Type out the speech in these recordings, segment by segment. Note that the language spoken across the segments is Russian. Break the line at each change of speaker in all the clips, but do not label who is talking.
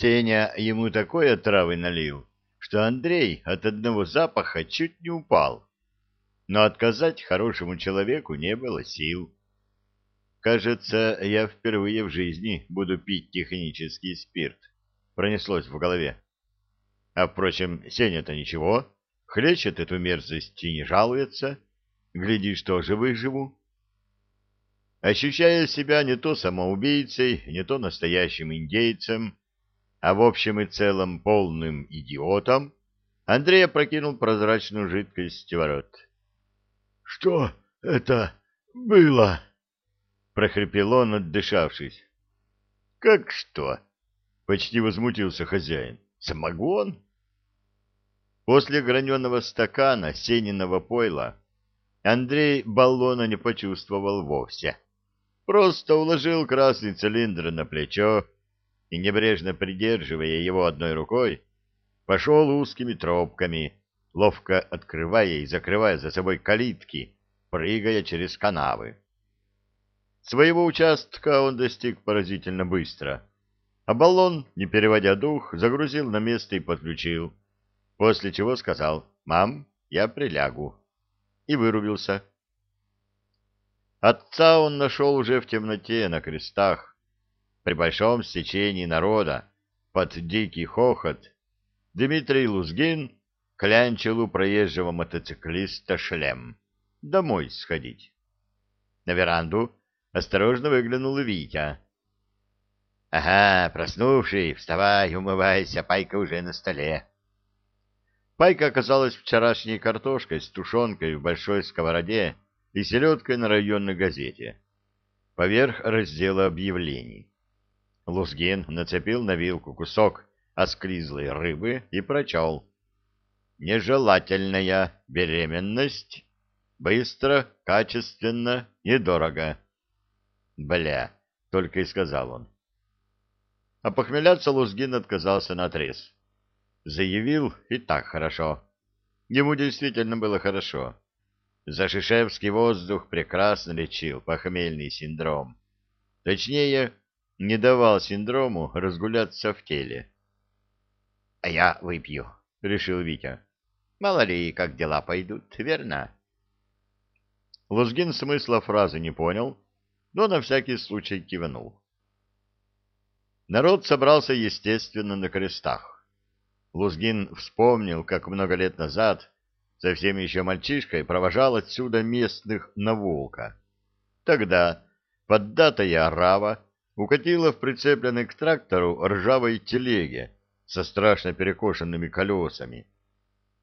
Сеня ему такой отравы налил, что Андрей от одного запаха чуть не упал. Но отказать хорошему человеку не было сил. Кажется, я впервые в жизни буду пить технический спирт. Пронеслось в голове. А, впрочем, Сеня-то ничего, хлещет эту мерзость и не жалуется. Глядишь, тоже выживу. Ощущая себя не то самоубийцей, не то настоящим индейцем, а в общем и целом полным идиотом, Андрей опрокинул прозрачную жидкость в рот. — Что это было? — прохрипел он, отдышавшись. — Как что? — почти возмутился хозяин. — Самогон? После граненого стакана сениного пойла Андрей баллона не почувствовал вовсе. Просто уложил красный цилиндр на плечо и, небрежно придерживая его одной рукой, пошел узкими тропками, ловко открывая и закрывая за собой калитки, прыгая через канавы. Своего участка он достиг поразительно быстро, а баллон, не переводя дух, загрузил на место и подключил после чего сказал «Мам, я прилягу» и вырубился. Отца он нашел уже в темноте на крестах, при большом стечении народа, под дикий хохот. Дмитрий Лузгин клянчил у проезжего мотоциклиста шлем. Домой сходить. На веранду осторожно выглянул Витя. — Ага, проснувший, вставай, умывайся, пайка уже на столе. Пайка оказалась вчерашней картошкой с тушенкой в большой сковороде и селедкой на районной газете. Поверх раздела объявлений. Лузгин нацепил на вилку кусок осклизлой рыбы и прочел. «Нежелательная беременность. Быстро, качественно, недорого». «Бля», — только и сказал он. А похмеляться Лузгин отказался наотрез заявил и так хорошо. Ему действительно было хорошо. Зашишевский воздух прекрасно лечил похмельный синдром. Точнее, не давал синдрому разгуляться в теле. — А я выпью, — решил Витя. — Мало ли, как дела пойдут, верно? Лузгин смысла фразы не понял, но на всякий случай кивнул. Народ собрался, естественно, на крестах. Лузгин вспомнил, как много лет назад, совсем еще мальчишкой, провожал отсюда местных на волка. Тогда поддатая орава укатила в прицепленной к трактору ржавой телеге со страшно перекошенными колесами.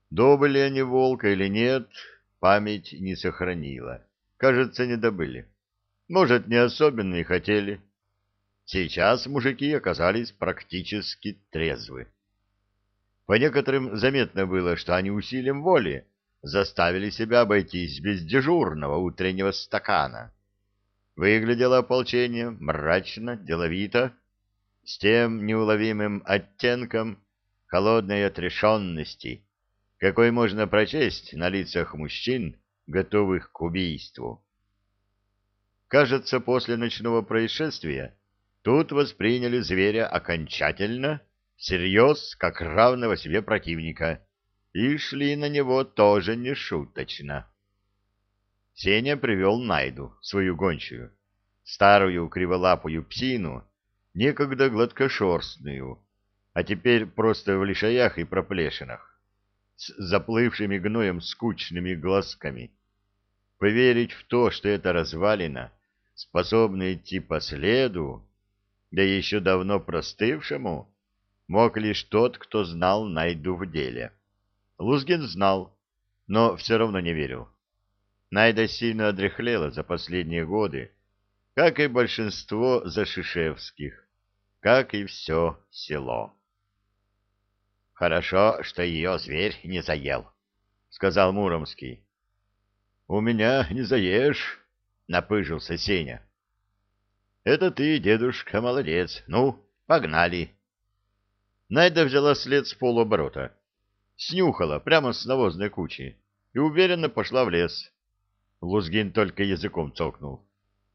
Добыли они волка или нет, память не сохранила. Кажется, не добыли. Может, не особенно и хотели. Сейчас мужики оказались практически трезвы. По некоторым заметно было, что они усилием воли заставили себя обойтись без дежурного утреннего стакана. Выглядело ополчение мрачно, деловито, с тем неуловимым оттенком холодной отрешенности, какой можно прочесть на лицах мужчин, готовых к убийству. Кажется, после ночного происшествия тут восприняли зверя окончательно всерьез, как равного себе противника, и шли на него тоже не шуточно. Сеня привел Найду, свою гончую, старую криволапую псину, некогда гладкошерстную, а теперь просто в лишаях и проплешинах, с заплывшими гноем скучными глазками. Поверить в то, что это развалина, способна идти по следу, да еще давно простывшему, мог лишь тот, кто знал Найду в деле. Лузгин знал, но все равно не верил. Найда сильно одряхлела за последние годы, как и большинство зашишевских, как и все село. «Хорошо, что ее зверь не заел», — сказал Муромский. «У меня не заешь», — напыжился Сеня. «Это ты, дедушка, молодец. Ну, погнали». Найда взяла след с полуоборота, снюхала прямо с навозной кучи и уверенно пошла в лес. Лузгин только языком цокнул.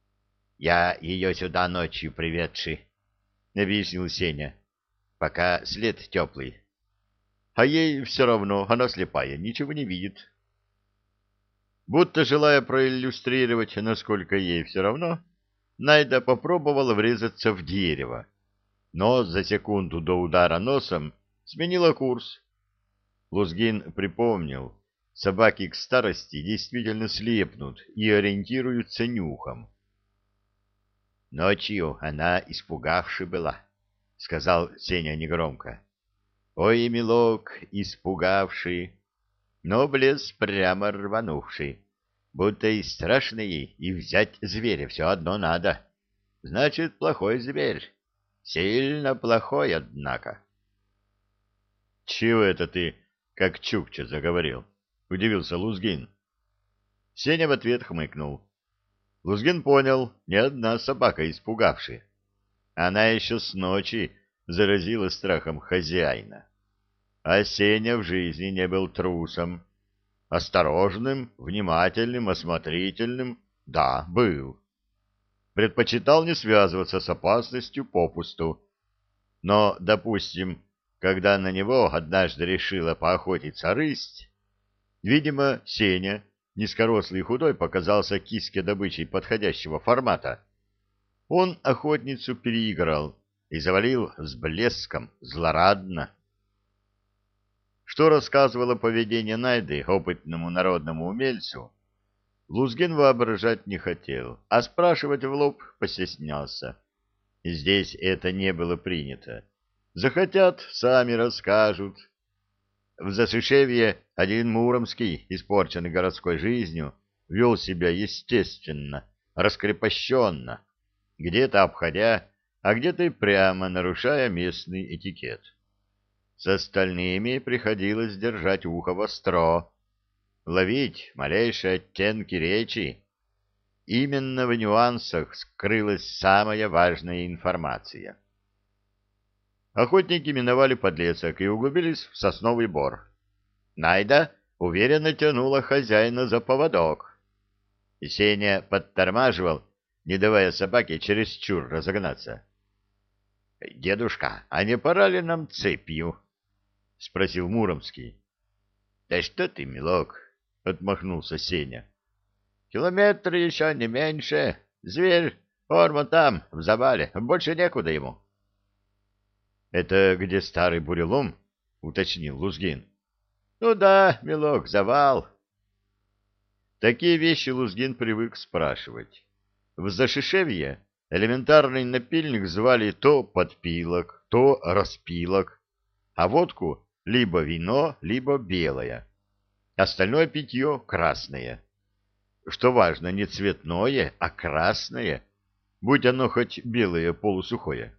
— Я ее сюда ночью приведший, — объяснил Сеня. пока след теплый. А ей все равно, она слепая, ничего не видит. Будто желая проиллюстрировать, насколько ей все равно, Найда попробовала врезаться в дерево, но за секунду до удара носом сменила курс. Лузгин припомнил, собаки к старости действительно слепнут и ориентируются нюхом. Ночью она испугавши была, — сказал Сеня негромко. — Ой, милок, испугавший, но блес прямо рванувший, будто и страшно ей, и взять зверя все одно надо. Значит, плохой зверь. Сильно плохой, однако. — Чего это ты, как Чукча, заговорил? — удивился Лузгин. Сеня в ответ хмыкнул. Лузгин понял, ни одна собака испугавшая. Она еще с ночи заразила страхом хозяина. А Сеня в жизни не был трусом. Осторожным, внимательным, осмотрительным, да, был. Предпочитал не связываться с опасностью попусту. Но, допустим, когда на него однажды решила поохотиться рысть, видимо, Сеня низкорослый и худой показался киске добычей подходящего формата. Он охотницу переиграл и завалил с блеском, злорадно. Что рассказывало поведение Найды опытному народному умельцу, Лузгин воображать не хотел, а спрашивать в лоб постеснялся. Здесь это не было принято. Захотят, сами расскажут. В Засышевье один Муромский, испорченный городской жизнью, вел себя естественно, раскрепощенно, где-то обходя, а где-то и прямо нарушая местный этикет. С остальными приходилось держать ухо востро, ловить малейшие оттенки речи. Именно в нюансах скрылась самая важная информация. Охотники миновали подлесок и углубились в сосновый бор. Найда уверенно тянула хозяина за поводок. И Сеня подтормаживал, не давая собаке чересчур разогнаться. — Дедушка, а не пора ли нам цепью? — спросил Муромский. — Да что ты, милок, — отмахнулся Сеня. — Километр еще не меньше. Зверь, форма там, в завале, больше некуда ему. —— Это где старый бурелом? — уточнил Лузгин. — Ну да, милок, завал. Такие вещи Лузгин привык спрашивать. В Зашишевье элементарный напильник звали то подпилок, то распилок, а водку либо вино, либо белое. Остальное питье красное. Что важно, не цветное, а красное, будь оно хоть белое полусухое.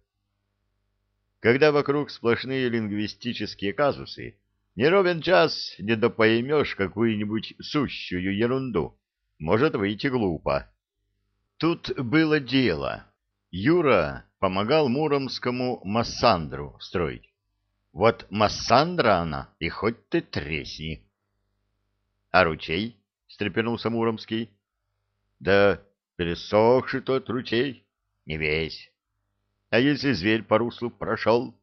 Когда вокруг сплошные лингвистические казусы, не ровен час не допоймешь какую-нибудь сущую ерунду. Может выйти глупо. Тут было дело. Юра помогал муромскому Массандру строить. Вот Массандра она, и хоть ты тресни. — А ручей? — встрепенулся Муромский. — Да пересохший тот ручей, не весь. А если зверь по руслу прошел?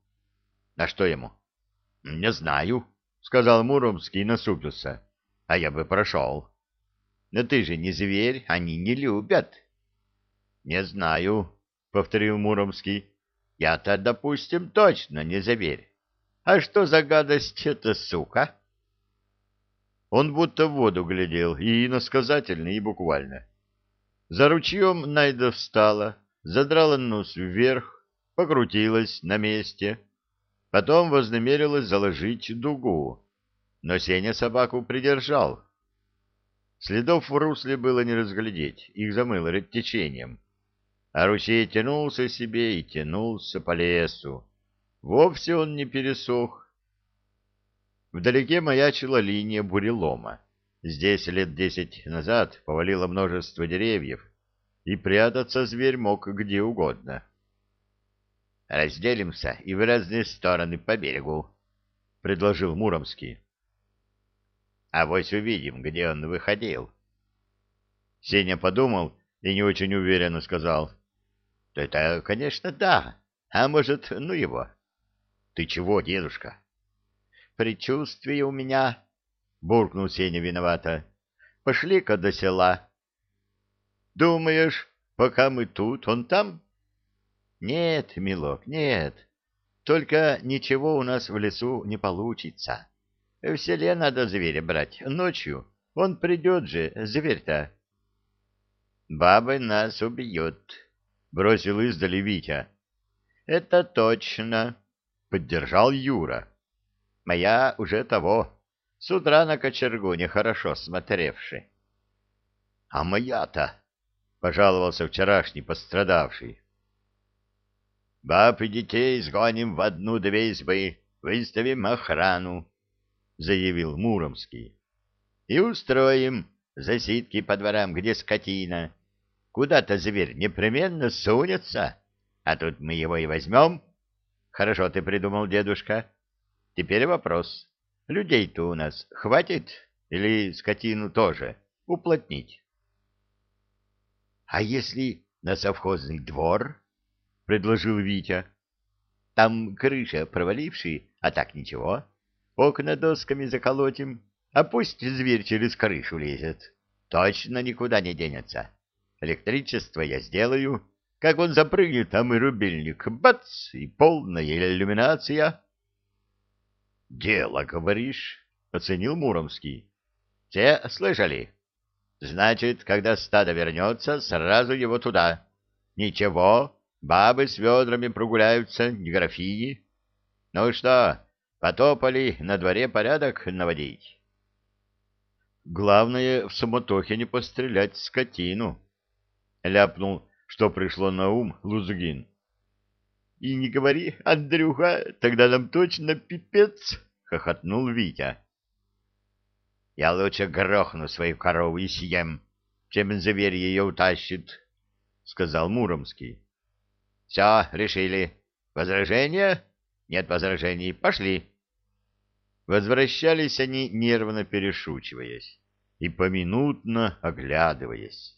А что ему? — Не знаю, — сказал Муромский и насупился. — А я бы прошел. — Но ты же не зверь, они не любят. — Не знаю, — повторил Муромский. — Я-то, допустим, точно не зверь. А что за гадость эта сука? Он будто в воду глядел, и иносказательно, и буквально. За ручьем Найда встала, задрала нос вверх, покрутилась на месте, потом вознамерилась заложить дугу, но Сеня собаку придержал. Следов в русле было не разглядеть, их замыло течением. А ручей тянулся себе и тянулся по лесу. Вовсе он не пересох. Вдалеке маячила линия бурелома. Здесь лет десять назад повалило множество деревьев, и прятаться зверь мог где угодно. Разделимся и в разные стороны по берегу, — предложил Муромский. — А вось увидим, где он выходил. Сеня подумал и не очень уверенно сказал. — Это, конечно, да. А может, ну его. — Ты чего, дедушка? — Предчувствие у меня, — буркнул Сеня виновато. — Пошли-ка до села. — Думаешь, пока мы тут, он там? — Нет, милок, нет. Только ничего у нас в лесу не получится. В селе надо зверя брать ночью. Он придет же, зверь-то. — Бабы нас убьют, — бросил издали Витя. — Это точно, — поддержал Юра. — Моя уже того, с утра на кочергу нехорошо смотревший. — А моя-то, — пожаловался вчерашний пострадавший. — Баб и детей сгоним в одну-две избы, выставим охрану, — заявил Муромский. — И устроим засидки по дворам, где скотина. Куда-то зверь непременно сунется, а тут мы его и возьмем. Хорошо ты придумал, дедушка. Теперь вопрос. Людей-то у нас хватит или скотину тоже уплотнить? — А если на совхозный двор? — предложил Витя. — Там крыша провалившая, а так ничего. Окна досками заколотим, а пусть зверь через крышу лезет. Точно никуда не денется. Электричество я сделаю. Как он запрыгнет, там и рубильник. Бац! И полная иллюминация. — Дело, говоришь, — оценил Муромский. — Все слышали? Значит, когда стадо вернется, сразу его туда. Ничего, бабы с ведрами прогуляются, не графини. Ну что, потопали на дворе порядок наводить? Главное, в суматохе не пострелять скотину. — ляпнул, что пришло на ум Лузгин. — И не говори, Андрюха, тогда нам точно пипец, — хохотнул Витя. — Я лучше грохну свою корову и съем, чем зверь ее утащит, — сказал Муромский. — Все, решили. Возражения? Нет возражений. Пошли. Возвращались они, нервно перешучиваясь и поминутно оглядываясь.